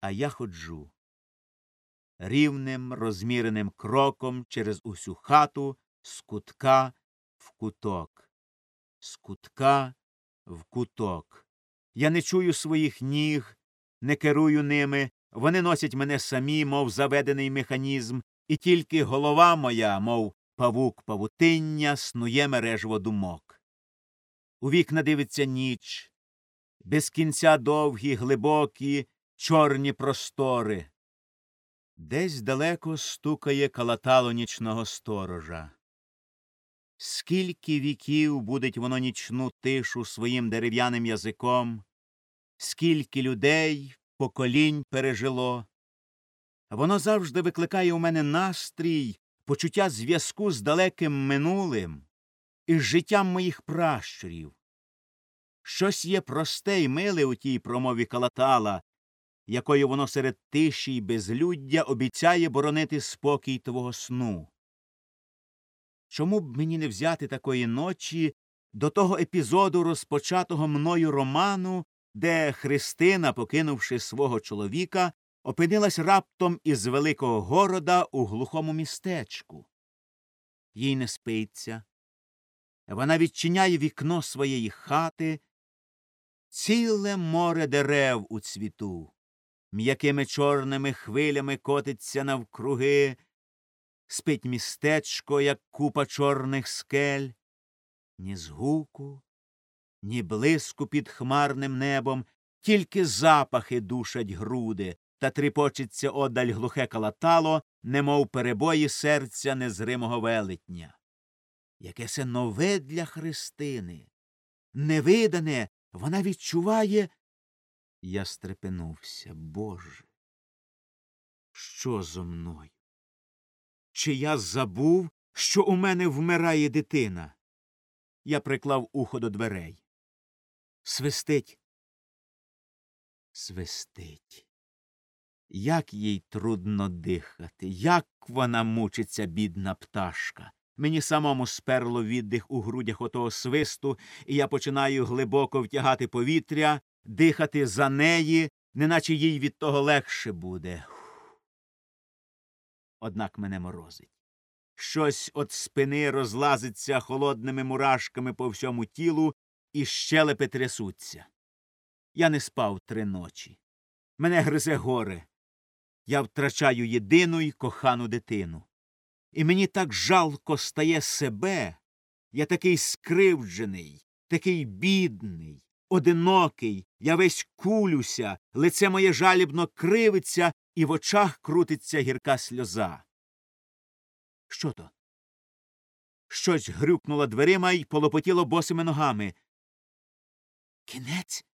А я ходжу. Рівним, розміреним кроком через усю хату з кутка в куток, з кутка в куток. Я не чую своїх ніг, не керую ними, вони носять мене самі, мов заведений механізм, і тільки голова моя, мов павук павутиння, снує мережво думок. У вікна дивиться ніч, без кінця довгі, глибокі, чорні простори. Десь далеко стукає калатало нічного сторожа. Скільки віків будить воно нічну тишу своїм дерев'яним язиком, скільки людей, поколінь пережило. Воно завжди викликає у мене настрій, почуття зв'язку з далеким минулим і з життям моїх пращурів. Щось є просте й миле у тій промові калатала, якою воно серед тиші й безлюддя обіцяє боронити спокій твого сну. Чому б мені не взяти такої ночі до того епізоду, розпочатого мною роману, де Христина, покинувши свого чоловіка, опинилась раптом із великого города у глухому містечку. Їй не спиться. Вона відчиняє вікно своєї хати, ціле море дерев у цвіту, м'якими чорними хвилями котиться навкруги, спить містечко, як купа чорних скель, ні згуку, ні блиску під хмарним небом, тільки запахи душать груди, та тріпочеться одаль глухе калатало, немов перебої серця незримого велетня. Яке се нове для Христини. Невидане, вона відчуває. Я стрепенувся, Боже. Що зо мною? Чи я забув, що у мене вмирає дитина? Я приклав ухо до дверей. Свистить. Свистить. Як їй трудно дихати, як вона мучиться, бідна пташка. Мені самому сперло віддих у грудях отого свисту, і я починаю глибоко втягати повітря, дихати за неї, неначе їй від того легше буде. Однак мене морозить. Щось от спини розлазиться холодними мурашками по всьому тілу, і щелепи трясуться. Я не спав три ночі. Мене гризе горе. Я втрачаю єдину й кохану дитину. І мені так жалко стає себе. Я такий скривджений, такий бідний, одинокий, я весь кулюся, лице моє жалібно кривиться, і в очах крутиться гірка сльоза. Що то? Щось грюкнуло дверима й полопотіло босими ногами. Кінець?